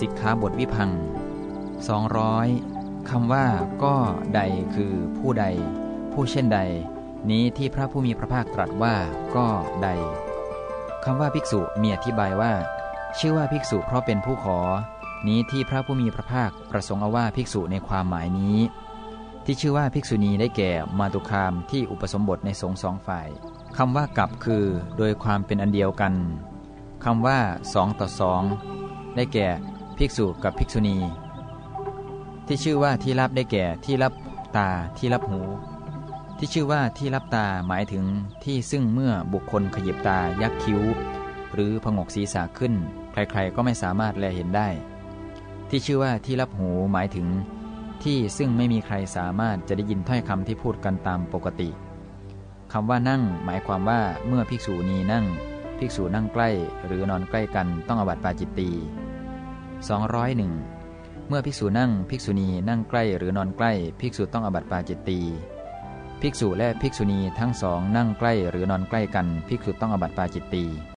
สิกขาบทวิพัง200คำว่าก็ใดคือผู้ใด ผู้เช่นใด นี้ที่พระผู้มีพระภาคตรัสว่าก็ใดคำว่าภิกษุมีอธิบายว่า ชื่อว่าภิกษุเพราะเป็นผู้ขอ นี้ที่พระผู้มีพระภาคประสงค์เอาว่าภิกษุในความหมายนี้ ที่ชื่อว่าภิกษุณีได้แก่มาตุคามที่อุปสมบทในสงสองฝ่ายคำว่ากับคือโดยความเป็นอันเดียวกันคำว่าสองต่อสองได้แก่ ภิกษุกับภิกษุณี ที่ชื่อว่าที่รับได้แก่ที่รับตาที่รับหู ที่ชื่อว่าที่รับตาหมายถึงที่ซึ่งเมื่อบุคคลขยิบตายักคิ้ว หรือผงกศีรษะขึ้น ใครๆก็ไม่สามารถแลเห็นได้ ที่ชื่อว่าที่รับหูหมายถึง ที่ซึ่งไม่มีใครสามารถจะได้ยินถ้อยคำที่พูดกันตามปกติคำว่านั่งหมายความว่าเมื่อภิกษุณีนั่ง ภิกษุนั่งใกล้หรือนอนใกล้กันต้องอบัติปาจิตตี 201 เมื่อภิกษุนั่งภิกษุณีนั่งใกล้หรือนอนใกล้ ภิกษุต้องอบัติปาจิตตีภิกษุและภิกษุณีทั้งสองนั่งใกล้หรือนอนใกล้กัน ภิกษุต้องอบัติปาจิตตี